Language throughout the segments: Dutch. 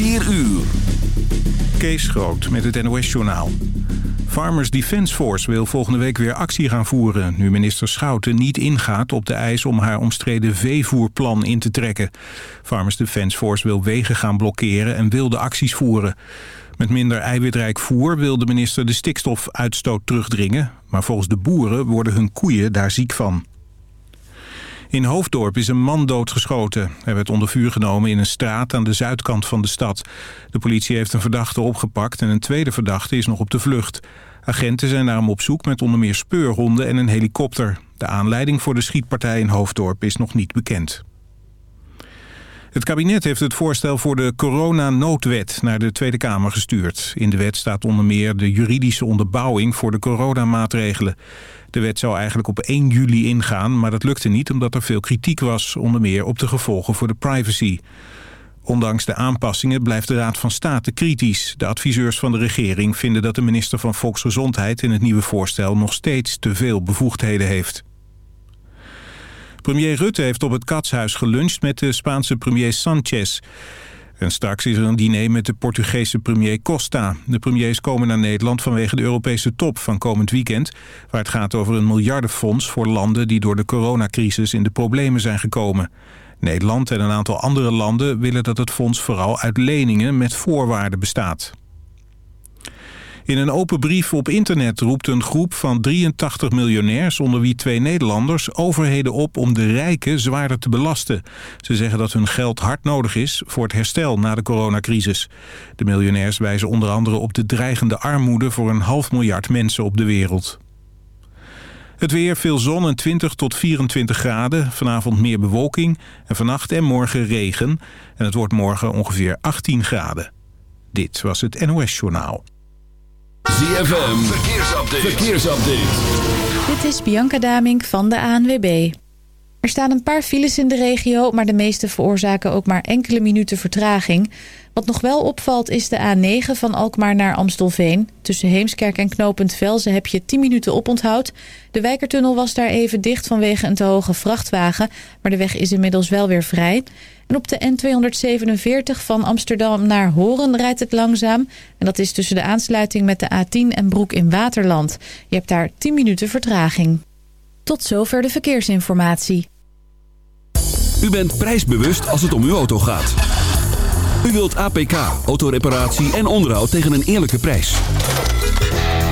4 uur. Kees Groot met het NOS-journaal. Farmers Defence Force wil volgende week weer actie gaan voeren... nu minister Schouten niet ingaat op de eis om haar omstreden veevoerplan in te trekken. Farmers Defence Force wil wegen gaan blokkeren en wil de acties voeren. Met minder eiwitrijk voer wil de minister de stikstofuitstoot terugdringen... maar volgens de boeren worden hun koeien daar ziek van. In Hoofddorp is een man doodgeschoten. Hij werd onder vuur genomen in een straat aan de zuidkant van de stad. De politie heeft een verdachte opgepakt en een tweede verdachte is nog op de vlucht. Agenten zijn naar hem op zoek met onder meer speurhonden en een helikopter. De aanleiding voor de schietpartij in Hoofddorp is nog niet bekend. Het kabinet heeft het voorstel voor de coronanoodwet naar de Tweede Kamer gestuurd. In de wet staat onder meer de juridische onderbouwing voor de coronamaatregelen. De wet zou eigenlijk op 1 juli ingaan, maar dat lukte niet omdat er veel kritiek was, onder meer op de gevolgen voor de privacy. Ondanks de aanpassingen blijft de Raad van State kritisch. De adviseurs van de regering vinden dat de minister van Volksgezondheid in het nieuwe voorstel nog steeds te veel bevoegdheden heeft. Premier Rutte heeft op het Katshuis geluncht met de Spaanse premier Sanchez. En straks is er een diner met de Portugese premier Costa. De premiers komen naar Nederland vanwege de Europese top van komend weekend... waar het gaat over een miljardenfonds voor landen die door de coronacrisis in de problemen zijn gekomen. Nederland en een aantal andere landen willen dat het fonds vooral uit leningen met voorwaarden bestaat. In een open brief op internet roept een groep van 83 miljonairs... onder wie twee Nederlanders, overheden op om de rijken zwaarder te belasten. Ze zeggen dat hun geld hard nodig is voor het herstel na de coronacrisis. De miljonairs wijzen onder andere op de dreigende armoede... voor een half miljard mensen op de wereld. Het weer, veel zon en 20 tot 24 graden. Vanavond meer bewolking en vannacht en morgen regen. En het wordt morgen ongeveer 18 graden. Dit was het NOS Journaal. ZFM, verkeersupdate. verkeersupdate. Dit is Bianca Damink van de ANWB. Er staan een paar files in de regio, maar de meeste veroorzaken ook maar enkele minuten vertraging. Wat nog wel opvalt is de A9 van Alkmaar naar Amstelveen. Tussen Heemskerk en Knopend Velzen heb je 10 minuten oponthoud. De Wijkertunnel was daar even dicht vanwege een te hoge vrachtwagen, maar de weg is inmiddels wel weer vrij. En op de N247 van Amsterdam naar Horen rijdt het langzaam. En dat is tussen de aansluiting met de A10 en Broek in Waterland. Je hebt daar 10 minuten vertraging. Tot zover de verkeersinformatie. U bent prijsbewust als het om uw auto gaat. U wilt APK, autoreparatie en onderhoud tegen een eerlijke prijs.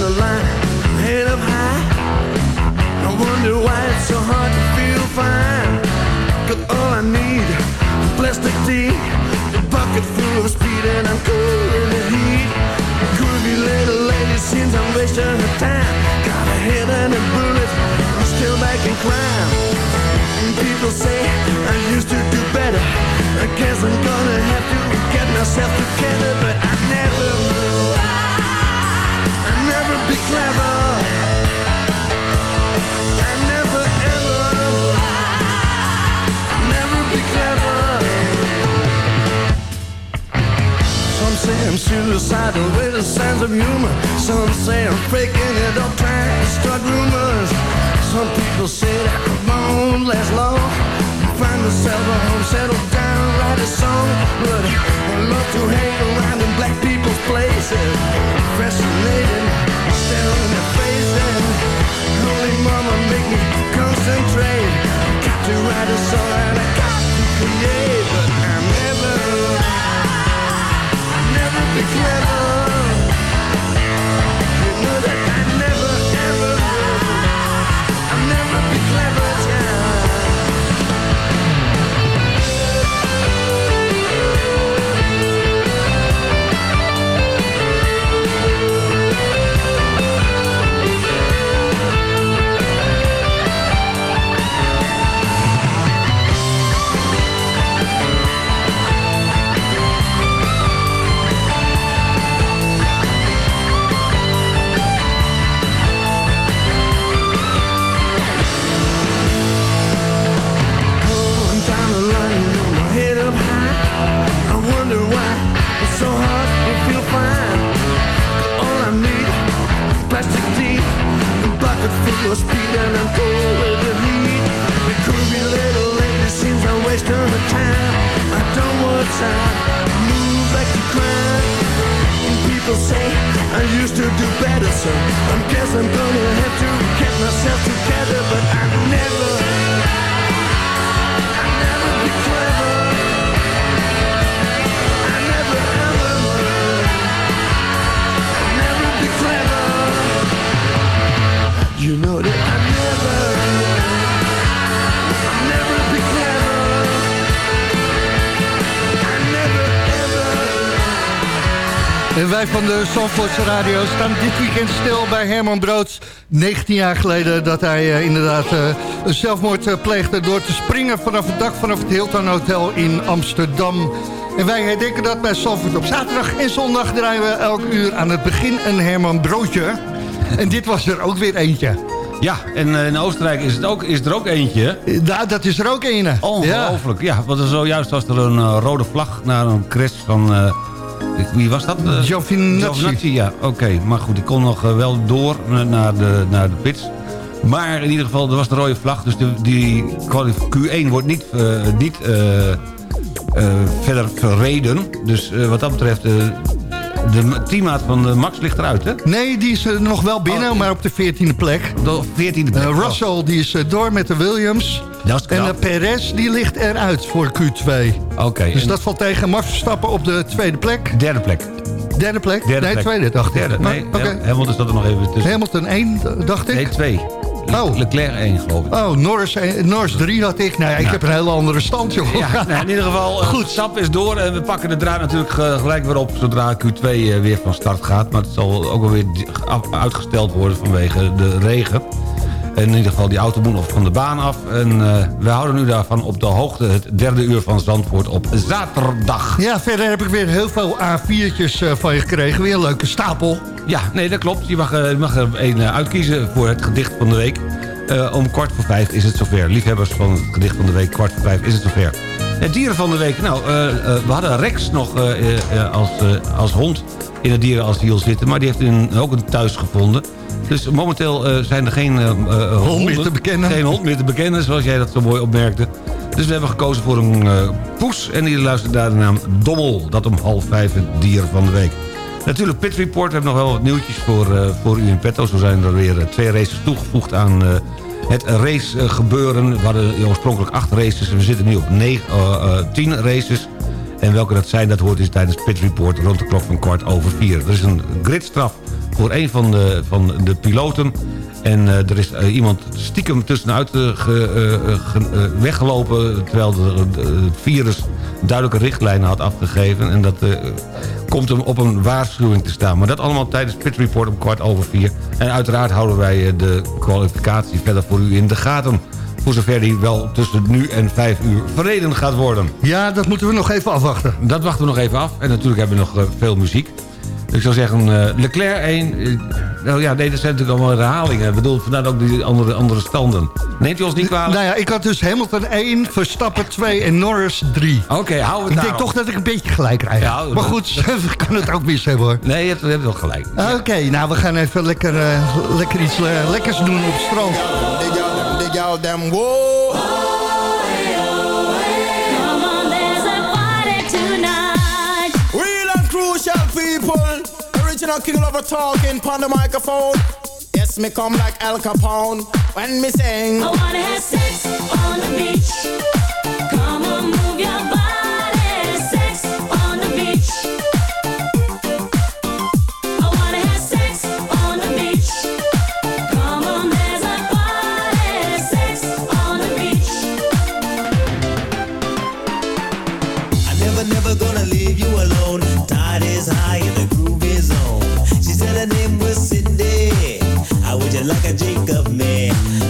The line, head up high. I wonder why it's so hard to feel fine. Got all I need, plastic tea, a bucket full of speed, and I'm cool in the heat. Groovy little lady seems I'm wasting her time. Got a head a I'm still people say I used to do better. I guess I'm gonna have to get myself together, but I I'm suicidal with a sense of humor. Some say I'm faking it up, trying to start rumors. Some people say that I won't last long. Find myself a home, settle down, write a song. But I love to hang around in black people's places. Fascinated concentrate. Got to write a song and I got to create, but I'm never, I'll never van de Zandvoortse Radio staan dit weekend stil bij Herman Broods. 19 jaar geleden dat hij eh, inderdaad eh, een zelfmoord eh, pleegde... door te springen vanaf het dak vanaf het Hilton Hotel in Amsterdam. En wij herdenken dat bij Zandvoort op zaterdag en zondag... draaien we elk uur aan het begin een Herman Broodje. En dit was er ook weer eentje. Ja, en in Oostenrijk is, het ook, is er ook eentje. Eh, da- dat is er ook een. Ongelooflijk. Ja, want er zojuist was er een rode vlag naar een crash van... eh, wie was dat? Uh, Giovinazzi. ja. Oké, maar goed, die kon nog eh, wel door eh, naar de, naar de pits. Maar in ieder geval, er was de rode vlag. Dus de, die kwalif- Q1 wordt niet, eh, niet eh, eh, verder verreden. Dus eh, wat dat betreft de teammaat van Max ligt eruit, hè? Nee, die is eh, nog wel binnen, oh, maar op de 14e plek. De 14e plek. Eh, oh. Russell die is eh, door met de Williams. En de Perez die ligt eruit voor Q2. Oké. Dus dat valt tegen Max Verstappen op de tweede plek. Derde plek. Derde plek? Nee, tweede, dacht ik. Derde, nee, okay. Hamilton staat er nog even tussen. Hamilton 1, dacht ik? Nee, 2. Oh. Leclerc 1, geloof ik. Oh, Norris, eh, Norris 3 had ik. Nou ja, ik heb een hele andere stand, joh. Ja, nou, in ieder geval, eh, Goed. Stap is door. En we pakken de draad natuurlijk eh, gelijk weer op zodra Q2 eh, weer van start gaat. Maar het zal ook wel weer di- af- uitgesteld worden vanwege de regen. En in ieder geval, die auto moet nog van de baan af. En eh, we houden u daarvan op de hoogte. Het derde uur van Zandvoort op zaterdag. Ja, verder heb ik weer heel veel A4'tjes eh, van je gekregen. Weer een leuke stapel. Ja, nee, dat klopt. Je mag, eh, je mag er eh, uitkiezen voor het gedicht van de week. Om kwart voor vijf is het zover. Liefhebbers van het gedicht van de week, kwart voor vijf is het zover. Het dieren van de week. Nou, we hadden Rex nog als, als hond in het dierenasiel zitten. Maar die heeft een, ook een thuis gevonden. Dus momenteel eh, zijn er geen eh, honden, meer te bekennen. Geen hond meer te bekennen, zoals jij dat zo mooi opmerkte. Dus we hebben gekozen voor een poes. En die luistert naar de naam Dommel. Dat om half vijf het dier van de week. Natuurlijk, Pit Report. We hebben nog wel wat nieuwtjes voor, voor u in petto. Zo zijn er weer twee races toegevoegd aan het race eh, gebeuren. We hadden oorspronkelijk acht races. en We zitten nu op negen, tien races. En welke dat zijn, dat hoort dus tijdens Pit Report rond de klok van kwart over vier. Er is een gridstraf voor een van de, van de piloten. En eh, er is eh, iemand stiekem tussenuit eh, ge- ge- weggelopen... terwijl het virus duidelijke richtlijnen had afgegeven. En dat komt hem op een waarschuwing te staan. Maar dat allemaal tijdens Pit Report om kwart over vier. En uiteraard houden wij de kwalificatie verder voor u in de gaten. Voor zover die wel tussen nu en vijf uur verreden gaat worden. Ja, dat moeten we nog even afwachten. Dat wachten we nog even af. En natuurlijk hebben we nog eh, veel muziek. Ik zou zeggen, eh, Leclerc 1. nou ja, nee, dat zijn natuurlijk allemaal herhalingen. Ik bedoel, vandaar ook die andere, andere standen. Neemt u ons niet kwalijk? Nou ja, ik had dus Hamilton 1, Verstappen 2 en Norris 3. Oké, hou het Ik denk toch dat ik een beetje gelijk krijg. Ja, maar goed, we kunnen het ook mis hebben hoor. Nee, je hebt, je hebt wel gelijk. Oké, nou we gaan even lekker, eh, lekker iets eh, lekkers doen op het strand. Out them, whoa. And crucial people. Original king lover talking on the microphone. Yes, me come like Al Capone when me sing. I wanna have sex on the beach. Come on, move your body.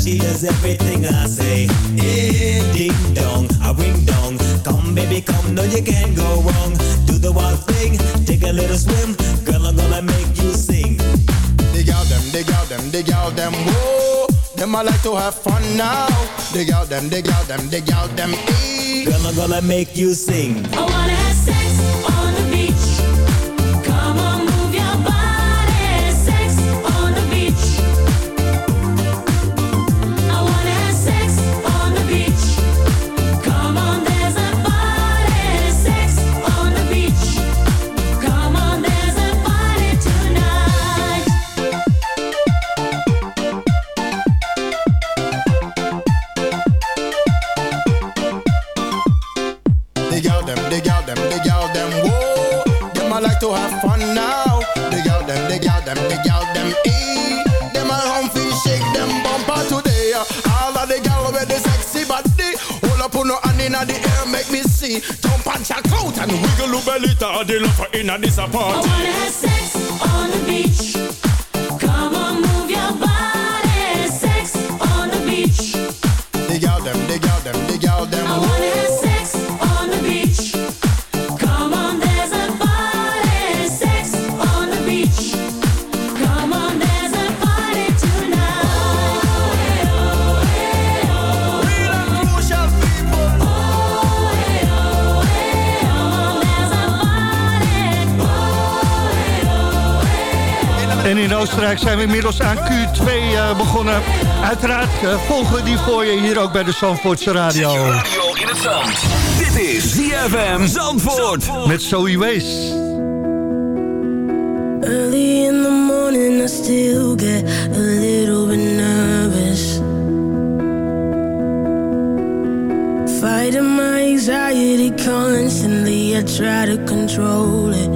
She does everything I say. Eh, ding dong, a ring dong. Come baby, come, no you can't go wrong. Do the wild thing, take a little swim. Girl, I'm gonna make you sing. Dig out them, dig out them, dig out them, whoa. Them I like to have fun now. Dig out them, dig out them, dig out them, e. Girl, I'm gonna make you sing. I wanna Check out and wiggle your belly the love in this I wanna have sex on the beach. In Oostenrijk zijn we inmiddels aan Q2 eh, begonnen. Uiteraard eh, volgen we die voor je hier ook bij de Zandvoortse Radio. Radio in het zand. Dit is ZFM Zandvoort. Met Zoe Wees. Early in the morning, I still get a little bit nervous. Fighting my anxiety constantly, I try to control it.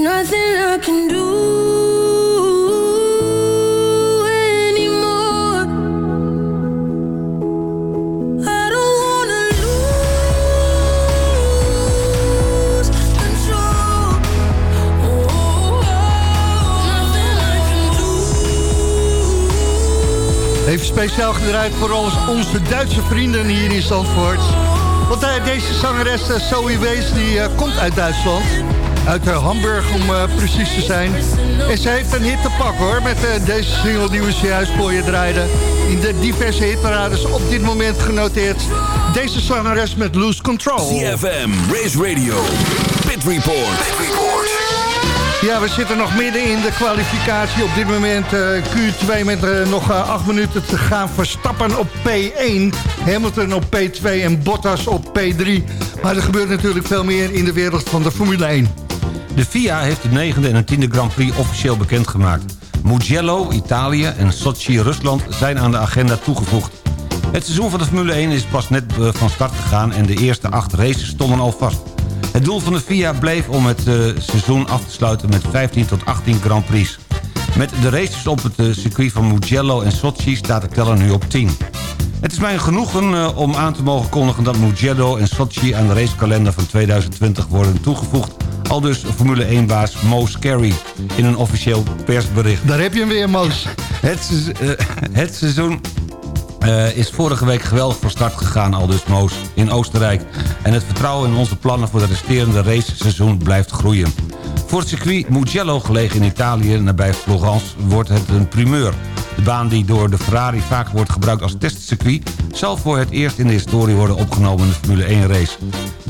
Oh, nothing I can do. Even speciaal gedraaid voor ons, onze Duitse vrienden hier in Zandvoort. Want eh, deze zangeres eh, Zoe Wees die eh, komt uit Duitsland. Uit eh, Hamburg om eh, precies te zijn. En ze heeft een hit te pakken hoor. Met eh, deze single die we zojuist voor je draaiden. In de diverse hitparades op dit moment genoteerd. Deze zangeres met Loose Control. CFM, Race Radio, Pit Report. Pit Report. Ja, we zitten nog midden in de kwalificatie. Op dit moment eh, Q2 met nog acht minuten te gaan. Verstappen op P1, Hamilton op P2 en Bottas op P3. Maar er gebeurt natuurlijk veel meer in de wereld van de Formule 1. De FIA heeft de negende en de tiende Grand Prix officieel bekendgemaakt. Mugello, Italië en Sochi, Rusland zijn aan de agenda toegevoegd. Het seizoen van de Formule 1 is pas net eh, van start gegaan... en de eerste acht races stonden al vast. Het doel van de FIA bleef om het eh, seizoen af te sluiten met 15 tot 18 Grand Prix. Met de races op het eh, circuit van Mugello en Sochi staat de teller nu op 10. Het is mij genoegen om aan te mogen kondigen dat Mugello en Sochi aan de racekalender van 2020 worden toegevoegd. Al dus Formule 1-baas Mo Scary in een officieel persbericht. Daar heb je hem weer, Moos. Het, eh, het seizoen eh, is vorige week geweldig van start gegaan, al dus Moos, in Oostenrijk. En het vertrouwen in onze plannen voor de resterende raceseizoen blijft groeien. Voor het circuit Mugello, gelegen in Italië, nabij Florence, wordt het een primeur. De baan die door de Ferrari vaak wordt gebruikt als testcircuit... zal voor het eerst in de historie worden opgenomen in de Formule 1 race.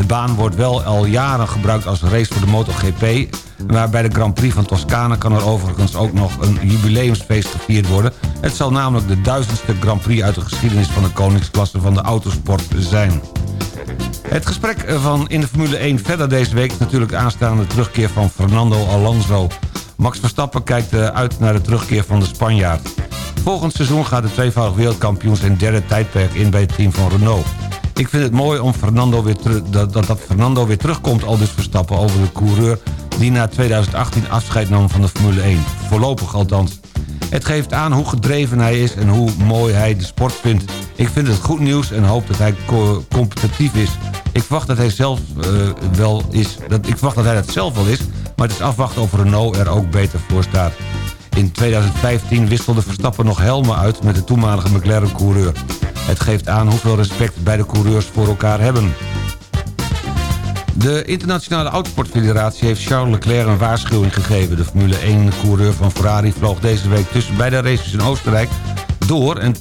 De baan wordt wel al jaren gebruikt als race voor de MotoGP... maar bij de Grand Prix van Toscane kan er overigens ook nog een jubileumsfeest gevierd worden. Het zal namelijk de duizendste Grand Prix uit de geschiedenis van de koningsklasse van de autosport zijn. Het gesprek van in de Formule 1 verder deze week... is natuurlijk de aanstaande terugkeer van Fernando Alonso. Max Verstappen kijkt eh, uit naar de terugkeer van de Spanjaard. Volgend seizoen gaat de tweevoudig wereldkampioen... zijn derde tijdperk in bij het team van Renault. Ik vind het mooi om Fernando weer dat, dat, Fernando weer terugkomt... al dus Verstappen over de coureur... die na 2018 afscheid nam van de Formule 1. Voorlopig althans. Het geeft aan hoe gedreven hij is en hoe mooi hij de sport vindt. Ik vind het goed nieuws en hoop dat hij co- competitief is. Ik verwacht dat hij zelf eh, wel is. Dat, ik verwacht dat hij dat zelf wel is. Maar het is afwachten of Renault er ook beter voor staat. In 2015 wisselde Verstappen nog helmen uit met de toenmalige McLaren-coureur. Het geeft aan hoeveel respect beide coureurs voor elkaar hebben. De Internationale Autosportfederatie heeft Charles Leclerc een waarschuwing gegeven. De Formule 1-coureur van Ferrari vloog deze week tussen beide races in Oostenrijk... door en,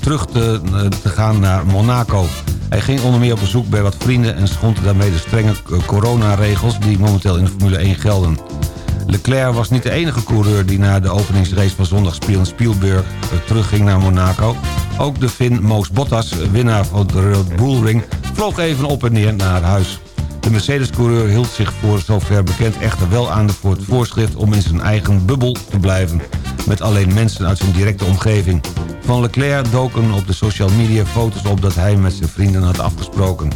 terug te, te gaan naar Monaco. Hij ging onder meer op bezoek bij wat vrienden... en schond daarmee de strenge eh, coronaregels die momenteel in de Formule 1 gelden. Leclerc was niet de enige coureur die na de openingsrace van zondag in Spielberg eh, terugging naar Monaco. Ook de Finn Moos Bottas, winnaar van de Red Bull Ring, vloog even op en neer naar huis. De Mercedes-coureur hield zich voor zover bekend echter wel aan de voorschrift... om in zijn eigen bubbel te blijven, met alleen mensen uit zijn directe omgeving. Van Leclerc doken op de social media foto's op dat hij met zijn vrienden had afgesproken.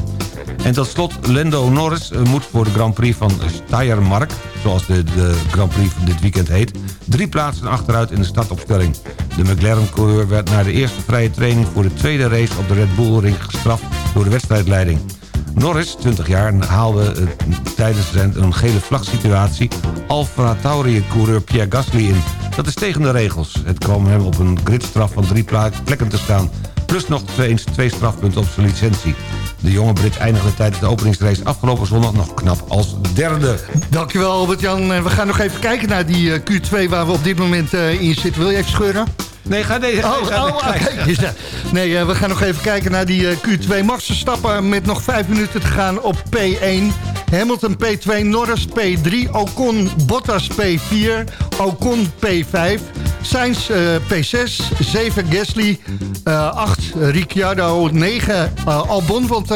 En tot slot, Lando Norris eh, moet voor de Grand Prix van Steiermark... zoals de, de Grand Prix van dit weekend heet... drie plaatsen achteruit in de startopstelling. De McLaren-coureur werd na de eerste vrije training... voor de tweede race op de Red Bull-ring gestraft door de wedstrijdleiding. Norris, 20 jaar, haalde eh, tijdens zijn een gele vlagsituatie... Alfa Tauri-coureur Pierre Gasly in. Dat is tegen de regels. Het kwam hem op een gridstraf van drie plekken te staan... plus nog twee, twee strafpunten op zijn licentie. De jonge Brit eindigde tijdens de openingsrace afgelopen zondag nog knap als derde. Dankjewel Albert-Jan. En We gaan nog even kijken naar die eh, Q2 waar we op dit moment eh, in zitten. Wil je even scheuren? Nee, ga deze. Oh, oh, oké. Ja. Nee, eh, we gaan nog even kijken naar die eh, Q2. Max Verstappen met nog vijf minuten te gaan op P1. Hamilton P2, Norris P3, Ocon Bottas P4, Ocon P5, Sainz eh, P6, 7 Gasly, eh 8 Ricciardo, 9 eh, Albon. Want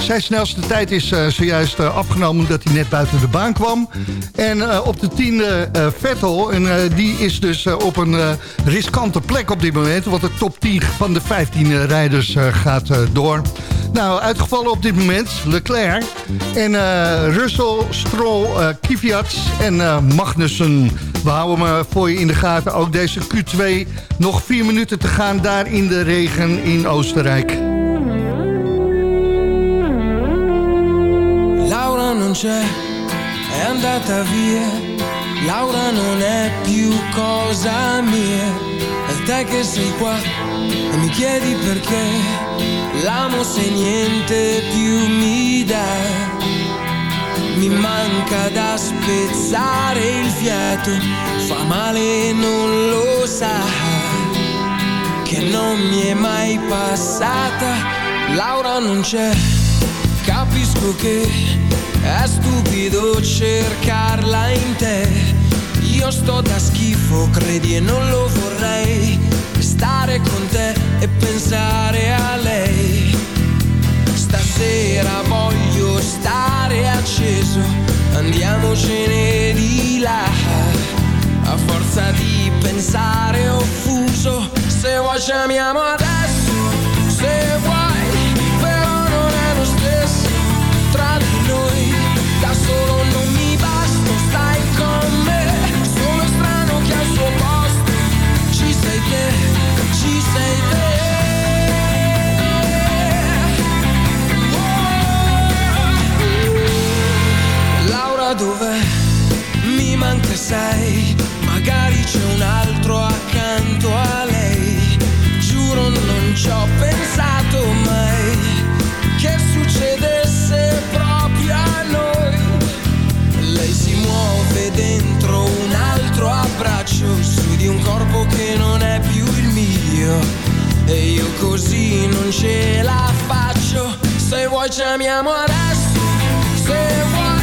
zijn snelste tijd is zojuist afgenomen omdat hij net buiten de baan kwam. En op de tiende Vettel, en die is dus op een riskante plek op dit moment. Want de top 10 van de 15 rijders gaat door. Nou, uitgevallen op dit moment Leclerc en eh, Russell, Stroll, Kvyat en Magnussen. We houden hem voor je in de gaten. Ook deze Q2 nog vier minuten te gaan daar in de regen in Oostenrijk. Laura non c'è, è andata via. Laura non è più cosa mia. È te che sei qua e mi chiedi perché. L'amo se niente più mi dà. Mi manca da spezzare il fiato. Fa male non lo sa. Che non mi è mai passata. Laura non c'è Capisco che è stupido cercarla in te. Io sto da schifo, credi e non lo vorrei. Stare con te e pensare a lei. Stasera voglio stare acceso, andiamocene di là. A forza di pensare offuso, se vuoi ci amiamo adesso, se vuoi, Dov'è? Mi manca sei, magari c'è un altro accanto a lei. Giuro non ci ho pensato mai che succedesse proprio a noi. Lei si muove dentro un altro abbraccio su di un corpo che non è più il mio. E io così non ce la faccio. Se vuoi ci amiamo adesso, se vuoi,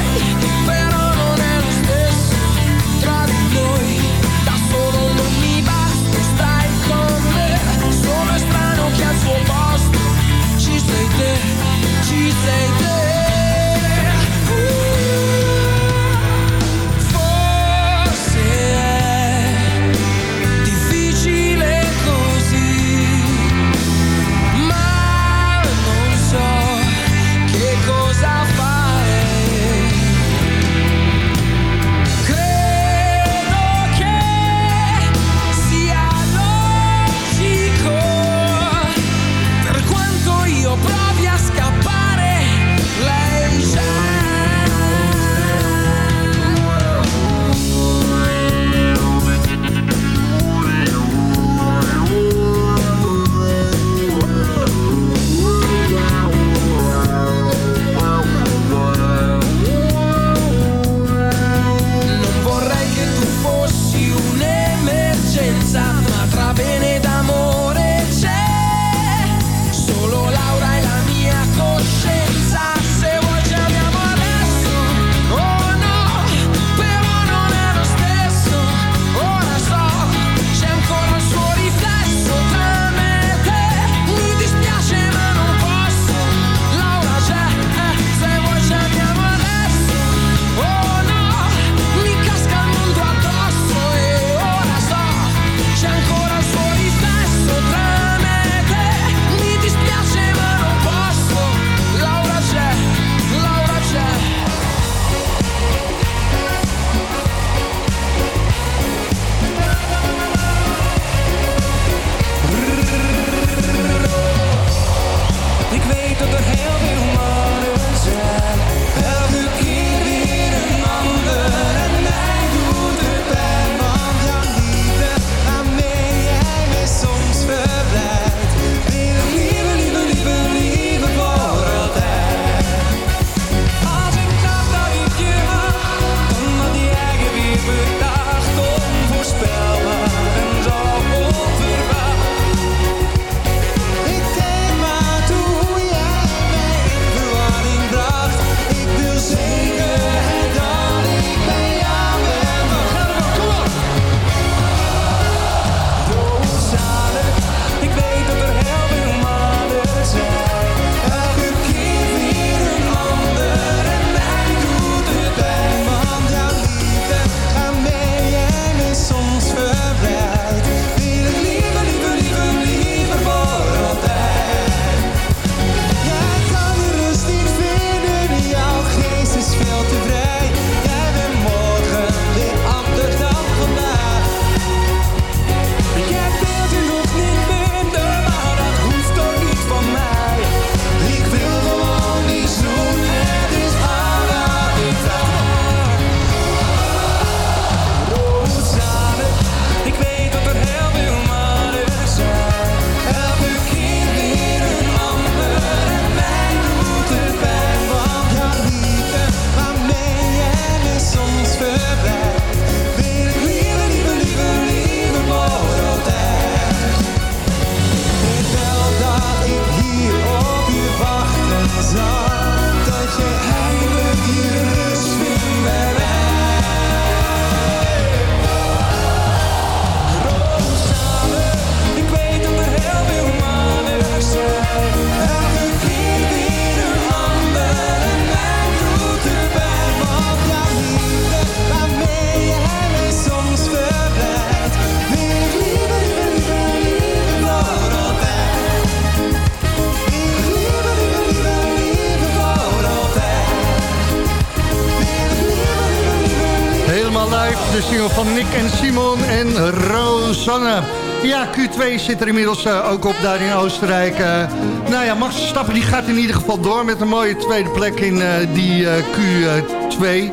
Life, de single van Nick en Simon en Rosanne. Ja, Q2 zit er inmiddels eh, ook op daar in Oostenrijk. Eh, nou ja, Max Verstappen die gaat in ieder geval door met een mooie tweede plek in eh, die eh, Q2.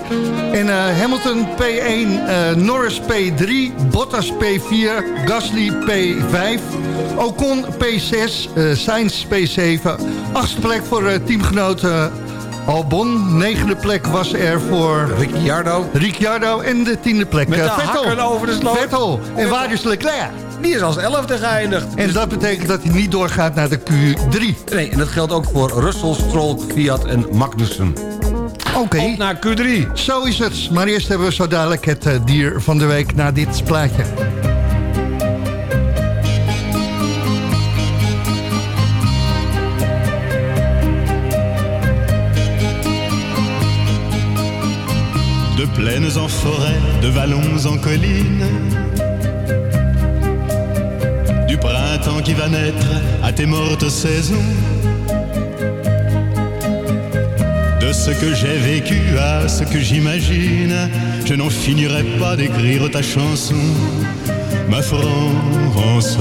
En Hamilton P1, eh, Norris P3, Bottas P4, Gasly P5, Ocon P6, eh Sainz P7. Achtste plek voor teamgenoot eh, Albon. Negende plek was er voor... Ricciardo. Ricciardo en de tiende plek. Met de eh, Vettel. hakken over de sloot. Vettel. En waar is Leclerc? Die is als elfde geëindigd. En dat betekent dat hij niet doorgaat naar de Q3. Nee, en dat geldt ook voor Russell, Stroll, Fiat en Magnussen. Oké. Op naar Q3. Zo is het. Maar eerst hebben we zo dadelijk het eh, dier van de week na dit plaatje. Plaines en forêt, de vallons en collines. Du printemps qui va naître à tes mortes saisons. De ce que j'ai vécu à ce que j'imagine, je n'en finirai pas d'écrire ta chanson, ma France.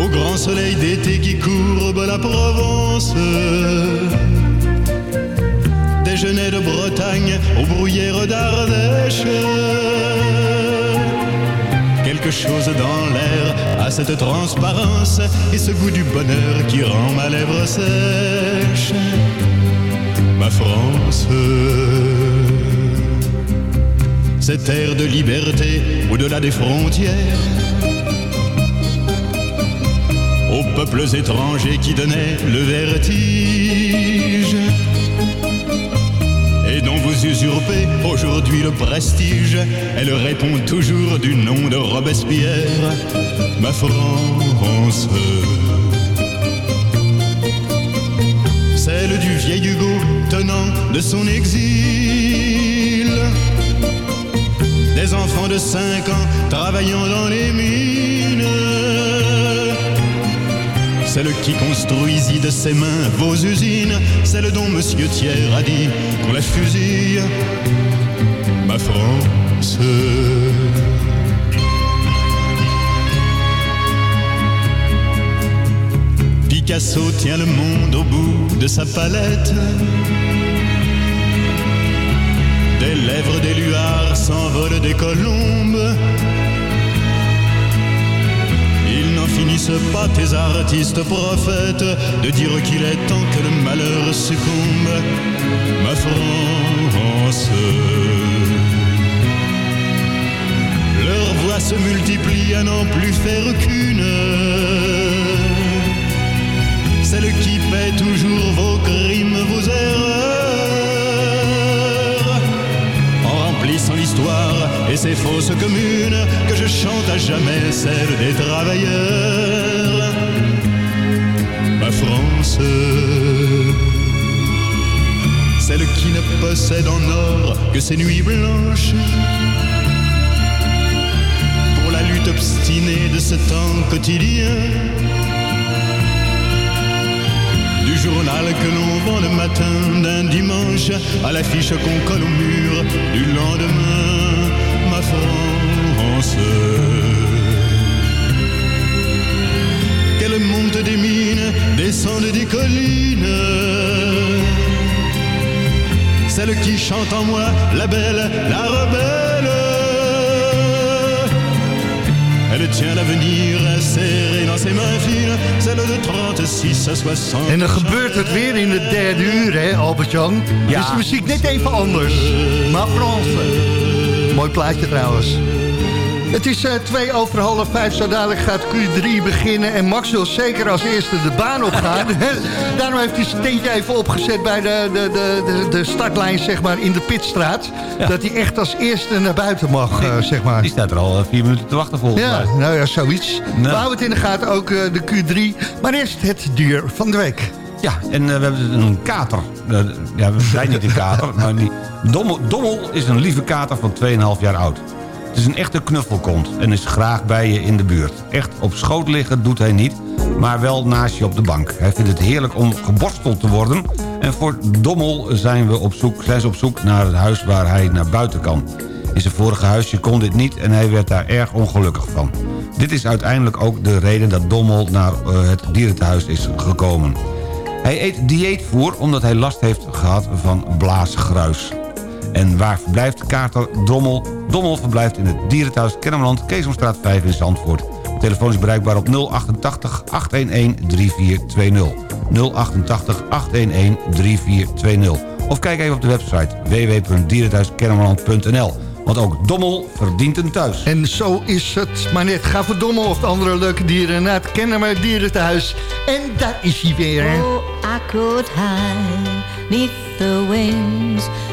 Au grand soleil d'été qui courbe la Provence déjeuner de Bretagne aux bruyères d'Ardèche. Quelque chose dans l'air a cette transparence et ce goût du bonheur qui rend ma lèvre sèche. Ma France, cette air de liberté au-delà des frontières. Aux peuples étrangers qui donnaient le vertige usurpez aujourd'hui le prestige. Elle répond toujours du nom de Robespierre, ma France. Celle du vieil Hugo tenant de son exil. Des enfants de 5 ans travaillant dans les mines. Celle qui construisit de ses mains vos usines, celle dont Monsieur Thiers a dit qu'on la fusille, ma France. Picasso tient le monde au bout de sa palette. Des lèvres des luards s'envolent des colombes. Finissent pas, tes artistes prophètes, de dire qu'il est temps que le malheur succombe. Ma France. Leurs voix se multiplient à n'en plus faire qu'une. Celle qui paie toujours vos crimes, vos erreurs en remplissant l'histoire et ses fausses communes que je chante à jamais celle des travailleurs. Ma France, celle qui ne possède en or que ses nuits blanches. Pour la lutte obstinée de ce temps quotidien. Du journal que l'on vend le matin d'un dimanche à l'affiche qu'on colle au mur du lendemain. Qu'elle monte des mines, descende des collines. Celle qui chante en moi, la belle, la rebelle. Elle tient l'avenir serré dans ses mains fines, celle de 36 à 60. En dan gebeurt het weer in het derde uur, hè, Albert-Jan? Ja. Dus de muziek net even anders. Maar Frans. Mooi plaatje trouwens. Het is eh, twee over half vijf, zo dadelijk gaat Q3 beginnen. En Max wil zeker als eerste de baan opgaan. Daarom heeft hij zijn tentje even opgezet bij de, de, de, de, startlijn zeg maar, in de Pitstraat. Dat hij echt als eerste naar buiten mag, eh, zeg maar. Die staat er al eh, vier minuten te wachten volgens Ja, mij. nou ja, zoiets. Nou. We houden het in de gaten, ook de Q3. Maar eerst het dier van de week. Ja, en we hebben een kater. Ja, we zijn niet een kater, maar die... Dommel, Dommel is een lieve kater van 2,5 jaar oud. Het is een echte knuffelkont en is graag bij je in de buurt. Echt op schoot liggen doet hij niet, maar wel naast je op de bank. Hij vindt het heerlijk om geborsteld te worden... En voor Dommel zijn, we op zoek, zijn ze op zoek naar het huis waar hij naar buiten kan. In zijn vorige huisje kon dit niet en hij werd daar erg ongelukkig van. Dit is uiteindelijk ook de reden dat Dommel naar eh, het dierentehuis is gekomen. Hij eet dieetvoer omdat hij last heeft gehad van blaasgruis. En waar verblijft Kater Drommel? Dommel verblijft in het dierenthuis Kennemerland, Keesomstraat 5 in Zandvoort. Telefoon is bereikbaar op 088 811 3420. 088 811 3420. Of kijk even op de website www.dierenthuiskennemerland.nl. Want ook Dommel verdient een thuis. En zo is het. Maar net, ga voor Dommel of de andere leuke dieren naar het Kennemer Dierentehuis. En daar is hij weer. Oh, I could hide neath the wings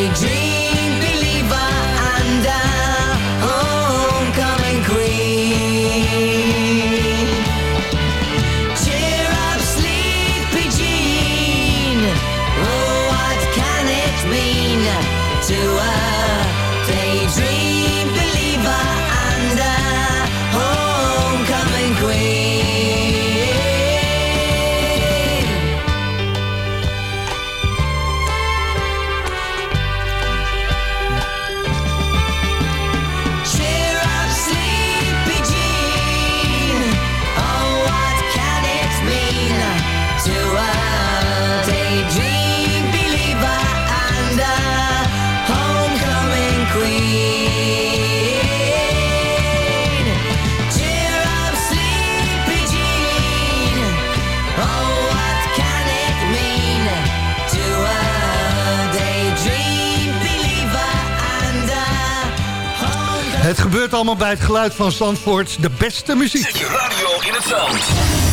daydream allemaal bij het geluid van Zandvoort. De beste muziek. Zet je radio in het zand.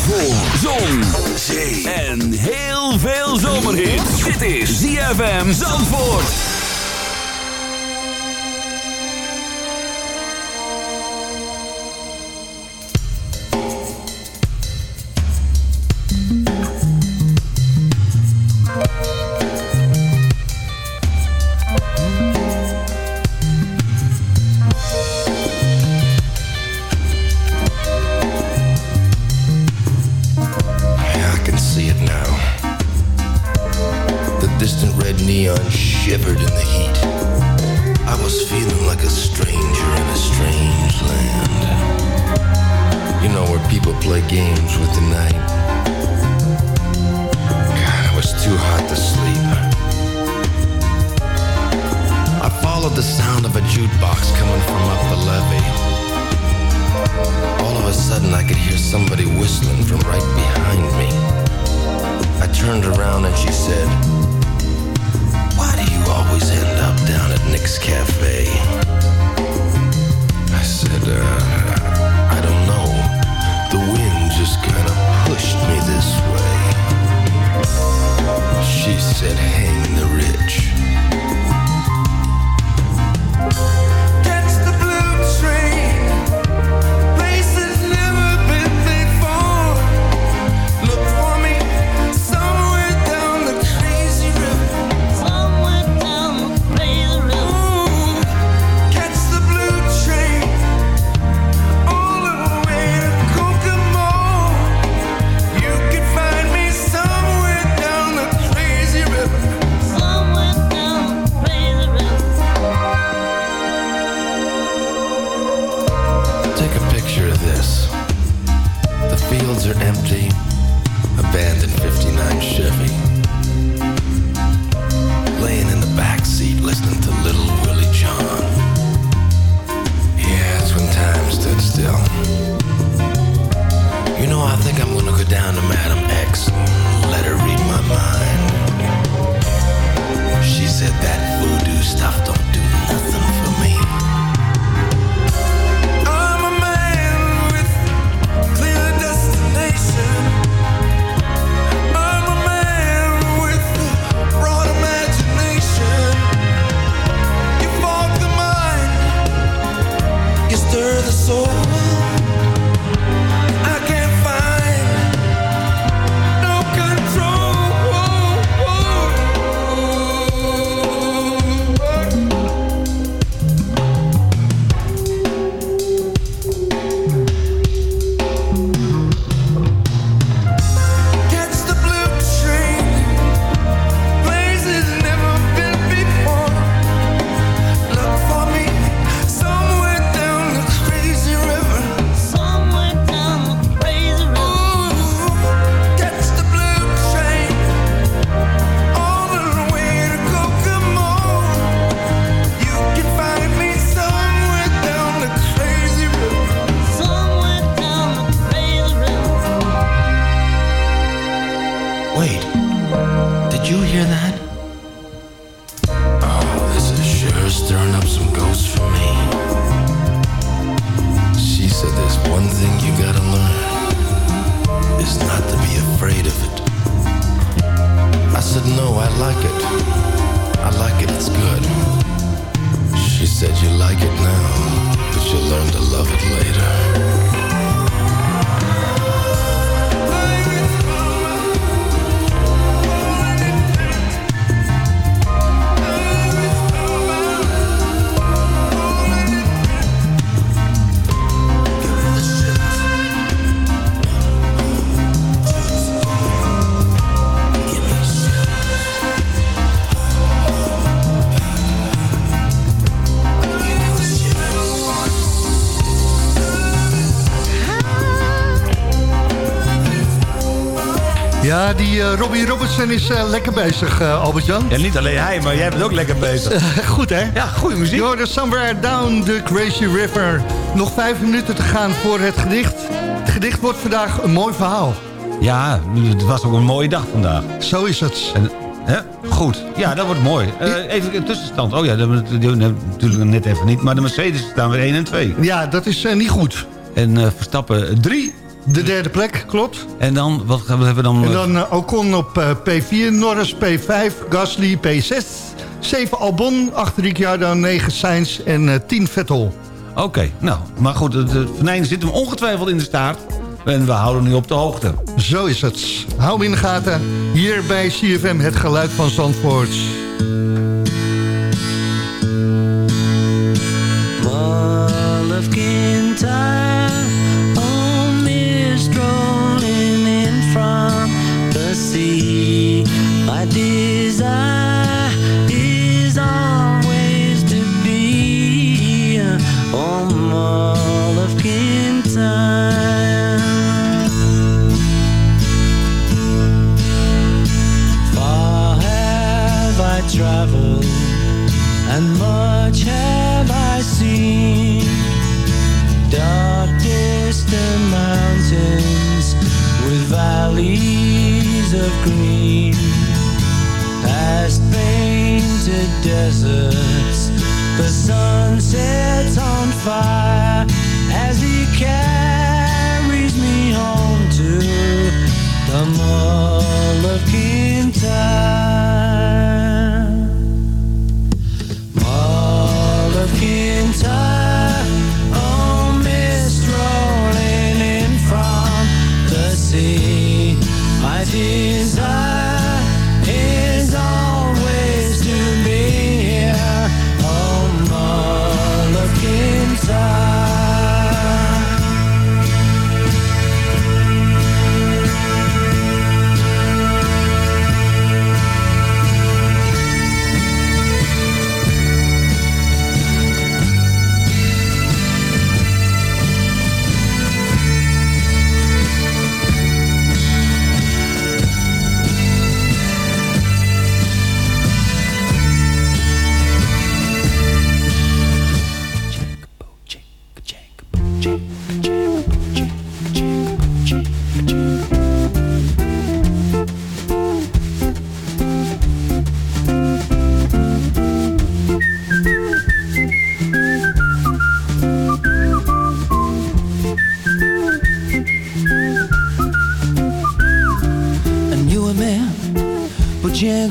Voor zon, zee en heel veel zomerhit. Dit is ZFM Zandvoort. Robbie Robertson is eh, lekker bezig, eh, Albert-Jan. Ja, niet alleen hij, maar jij bent ook lekker bezig. Goed, hè? Ja, goede muziek. Hoorde Somewhere Down the Crazy River. Nog vijf minuten te gaan voor het gedicht. Het gedicht wordt vandaag een mooi verhaal. Ja, het was ook een mooie dag vandaag. Zo is het. En, hè? Goed, ja, dat wordt mooi. Eh, even een tussenstand. Oh ja, dat natuurlijk net even niet. Maar de Mercedes staan weer 1 en 2. Ja, dat is eh, niet goed. En eh, Verstappen 3. De derde plek, klopt. En dan, wat hebben we dan? En dan eh, Ocon op eh, P4, Norris P5, Gasly P6, 7 Albon, 8 Ricciardo, 9 Sainz en eh, 10 Vettel. Oké, nou, maar goed, het het venijn zit hem ongetwijfeld in de staart. En we houden nu op de hoogte. Zo is het. Hou hem in de gaten. Hier bij CFM het geluid van Zandvoort.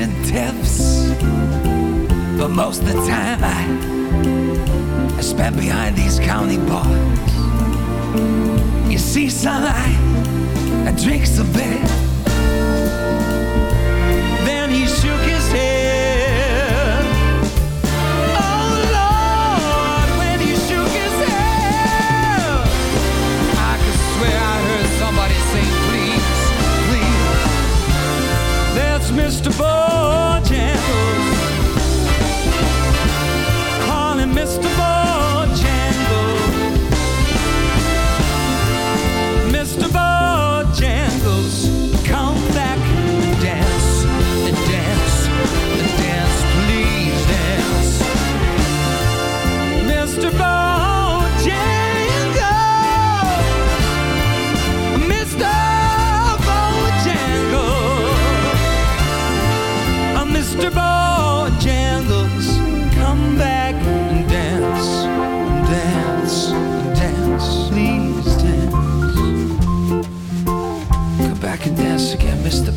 And. But most of the time I, I spent behind these county bars. You see, sunlight, I drink a bit. Mr. Bojangles.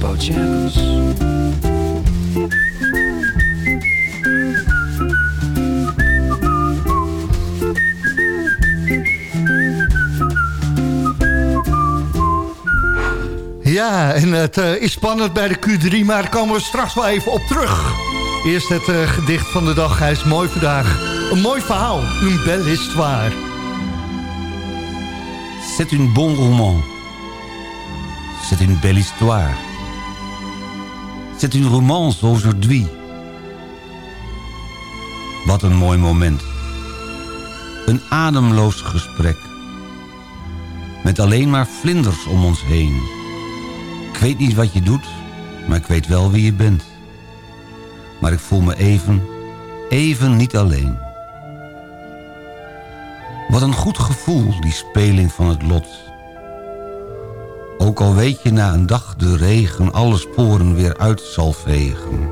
Bojangles. Ja, en het eh, is spannend bij de Q3, maar daar komen we straks wel even op terug. Eerst het eh, gedicht van de dag. Hij is mooi vandaag. Een mooi verhaal. Een belle histoire. C'est un bon roman. C'est une belle histoire. C'est une romance aujourd'hui. Wat een mooi moment. Een ademloos gesprek. Met alleen maar vlinders om ons heen. Ik weet niet wat je doet, maar ik weet wel wie je bent. Maar ik voel me even, even niet alleen. Wat een goed gevoel, die speling van het lot. Ook al weet je na een dag de regen alle sporen weer uit zal vegen.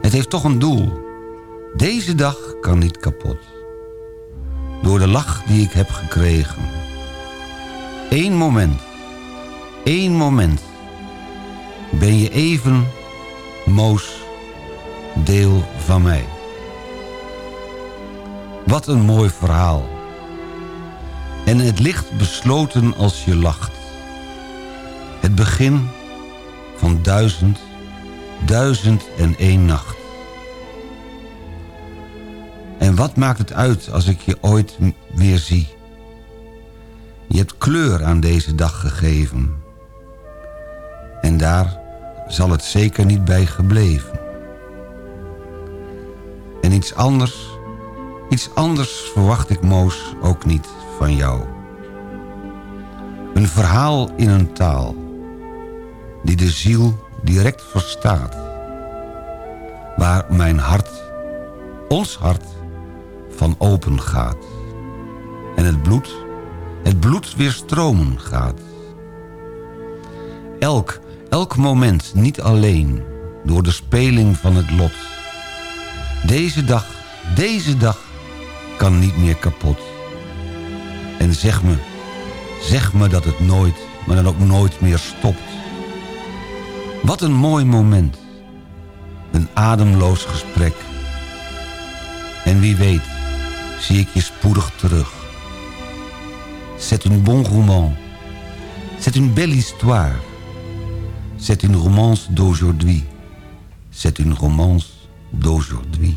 Het heeft toch een doel. Deze dag kan niet kapot. Door de lach die ik heb gekregen. Eén moment. Eén moment. Ben je even, Moos, deel van mij. Wat een mooi verhaal. En het ligt besloten als je lacht. Het begin van duizend, duizend en één nacht. En wat maakt het uit als ik je ooit weer zie? Je hebt kleur aan deze dag gegeven. En daar zal het zeker niet bij gebleven. En iets anders, iets anders verwacht ik Moos ook niet van jou. Een verhaal in een taal die de ziel direct verstaat. Waar mijn hart, ons hart, van open gaat. En het bloed, het bloed weer stromen gaat. Elk, elk moment niet alleen door de speling van het lot. Deze dag, deze dag kan niet meer kapot. En zeg me, zeg me dat het nooit, maar dan ook nooit meer stopt. Wat een mooi moment. Een ademloos gesprek. En wie weet, zie ik je spoedig terug. C'est un bon roman. C'est une belle histoire. C'est une romance d'aujourd'hui. C'est une romance d'aujourd'hui.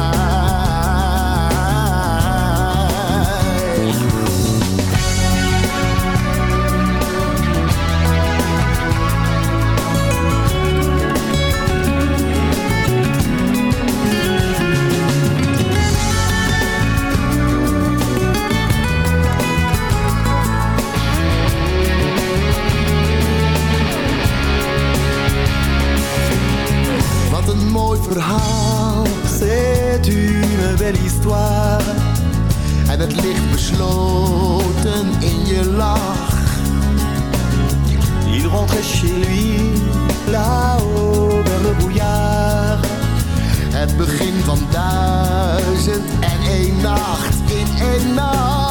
Verhaal, c'est une belle histoire. En het ligt besloten in je lach. Il rentrait chez lui, là-haut vers le brouillard. Het begin van duizend en één nacht in één nacht.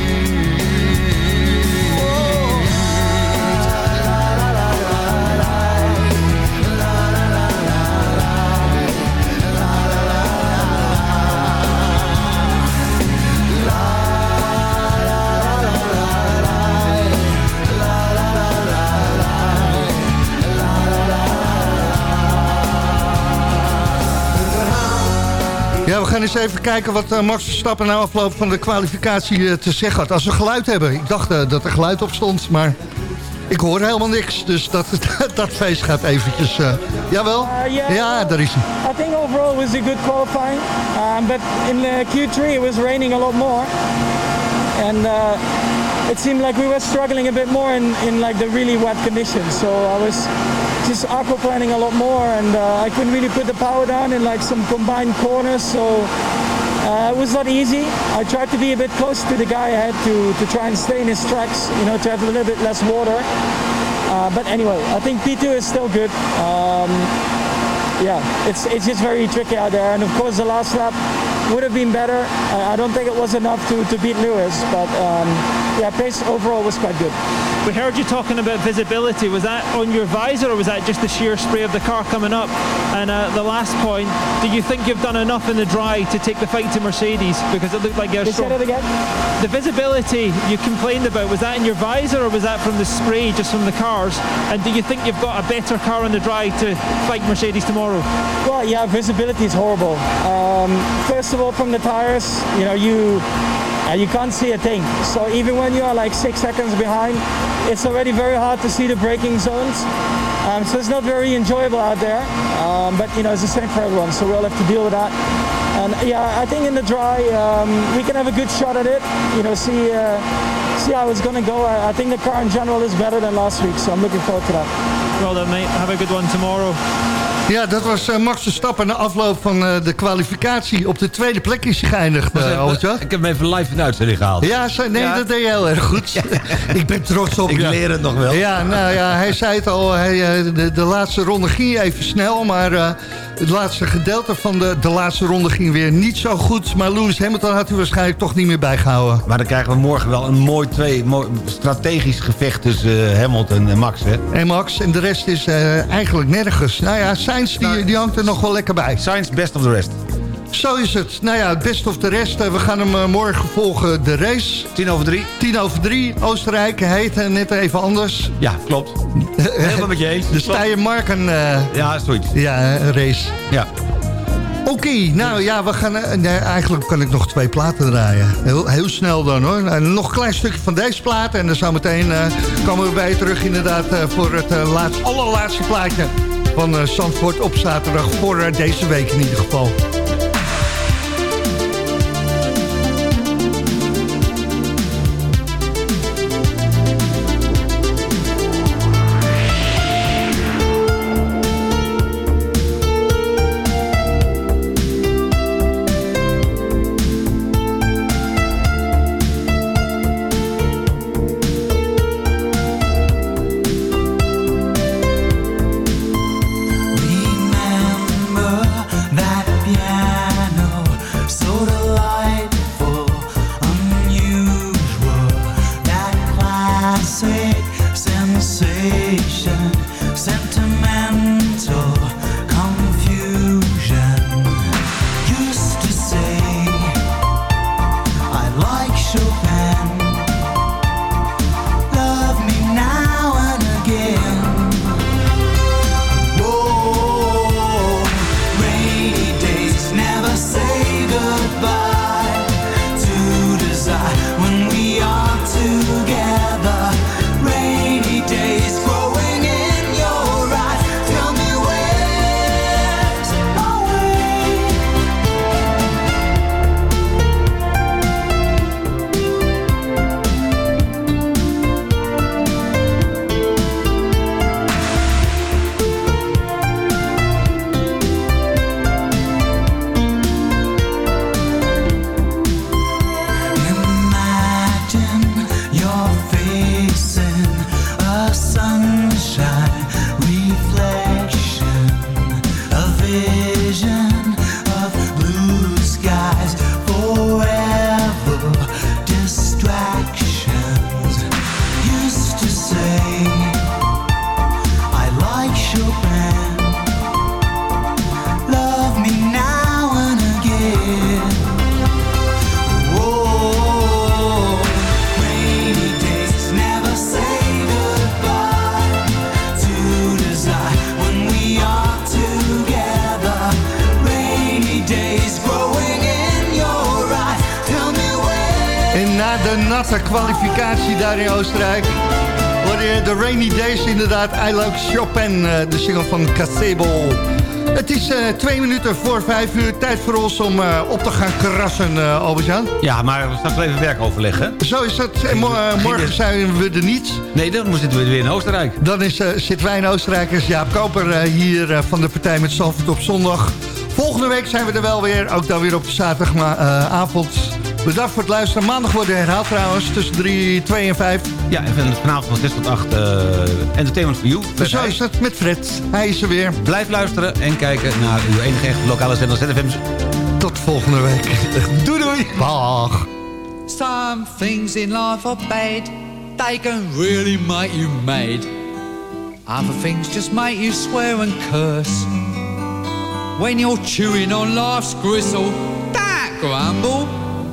Ja, we gaan eens even kijken wat eh, Max Verstappen na afloop van de kwalificatie eh, te zeggen had. Als we geluid hebben. Ik dacht eh, dat er geluid op stond, maar ik hoor helemaal niks. Dus dat, dat feest gaat eventjes... eh, jawel? Ja, daar is hij. I think overall was a good qualifying, um, but in uh, Q3 it was raining a lot more, and uh, it seemed like we were struggling a bit more in, in like the really wet conditions. So I was just aquaplaning a lot more, and uh, I couldn't really put the power down in like some combined corners. So uh, it was not easy. I tried to be a bit close to the guy ahead to to try and stay in his tracks, you know, to have a little bit less water. Uh, but anyway, I think P2 is still good. Um, yeah, it's it's just very tricky out there. And of course, the last lap, would have been better. I, don't think it was enough to, to beat Lewis, but um, yeah, pace overall was quite good. We heard you talking about visibility. Was that on your visor or was that just the sheer spray of the car coming up? And uh, the last point, do you think you've done enough in the dry to take the fight to Mercedes? Because it looked like you're Say that again? The visibility you complained about, was that in your visor or was that from the spray just from the cars? And do you think you've got a better car on the dry to fight Mercedes tomorrow? Well, yeah, visibility is horrible. Um, first of all, from the tires, you know, you uh, you can't see a thing. So even when you are like six seconds behind, it's already very hard to see the braking zones. Um, so it's not very enjoyable out there. Um, but you know, it's the same for everyone. So we all have to deal with that. And yeah, I think in the dry, um, we can have a good shot at it. You know, see uh, see how it's going to go. I, I think the car in general is better than last week. So I'm looking forward to that. Well done, mate. Have a good one tomorrow. Ja, dat was eh, Max Verstappen na afloop van eh, de kwalificatie. Op de tweede plek is hij geëindigd, uh, ik heb hem even live in de uitzending gehaald. Ja, nee, Ja. dat deed je heel erg goed. ik ben trots op Ik leer het nog wel. Ja, nou ja, hij zei het al. Hij, de, de laatste ronde ging even snel, maar eh, het laatste gedeelte van de, de laatste ronde ging weer niet zo goed. Maar Lewis Hamilton had hij waarschijnlijk toch niet meer bijgehouden. Maar dan krijgen we morgen wel een mooi twee, mooi strategisch gevecht tussen eh, Hamilton en Max. Hè? En Max, en de rest is eh, eigenlijk nergens. Nou ja, Sainz die, die hangt er nog wel lekker bij. Sainz best of the rest. Zo is het. Nou ja, het best of de rest. Eh, We gaan hem eh, morgen volgen, de race. Tien over drie. Tien over drie. Oostenrijk heet eh, net even anders. Ja, klopt. Helemaal met je eens. De Steiermarken eh Ja, zoiets. ja, race. Ja. Oké, nou ja, we gaan... nee, eigenlijk kan ik nog twee platen draaien. Heel, heel snel dan hoor. En nog een klein stukje van deze plaat. En dan zometeen komen we bij je terug inderdaad voor het laatst, allerlaatste plaatje van eh Zandvoort op zaterdag. Voor eh, deze week in ieder geval. Inderdaad I Like Chopin, eh, de single van Casebo. Het is eh, twee minuten voor vijf uur. Tijd voor ons om eh, op te gaan krassen, eh Albert-Jan. Ja, maar we straks wel even werkoverleg, hè? Zo is het. En mo- morgen zijn we er niet. Nee, dan zitten we weer in Oostenrijk. Dan is, zitten wij in Oostenrijk. Is Jaap Koper hier van de Partij met Zandvoort op zondag. Volgende week zijn we er wel weer. Ook dan weer op zaterdagavond. Bedankt voor het luisteren. Maandag wordt er herhaald trouwens. Tussen 3, 2 en 5. Ja, en vanavond van 6 tot 8 eh, Entertainment for You. Dus zo is het met Fred. Hij is er weer. Blijf luisteren en kijken naar uw enige echte lokale zender ZFM Tot volgende week. Doei doei. Dag. Some things in life are bad. They can really make you mad. Other things just make you swear and curse. When you're chewing on life's gristle, don't grumble,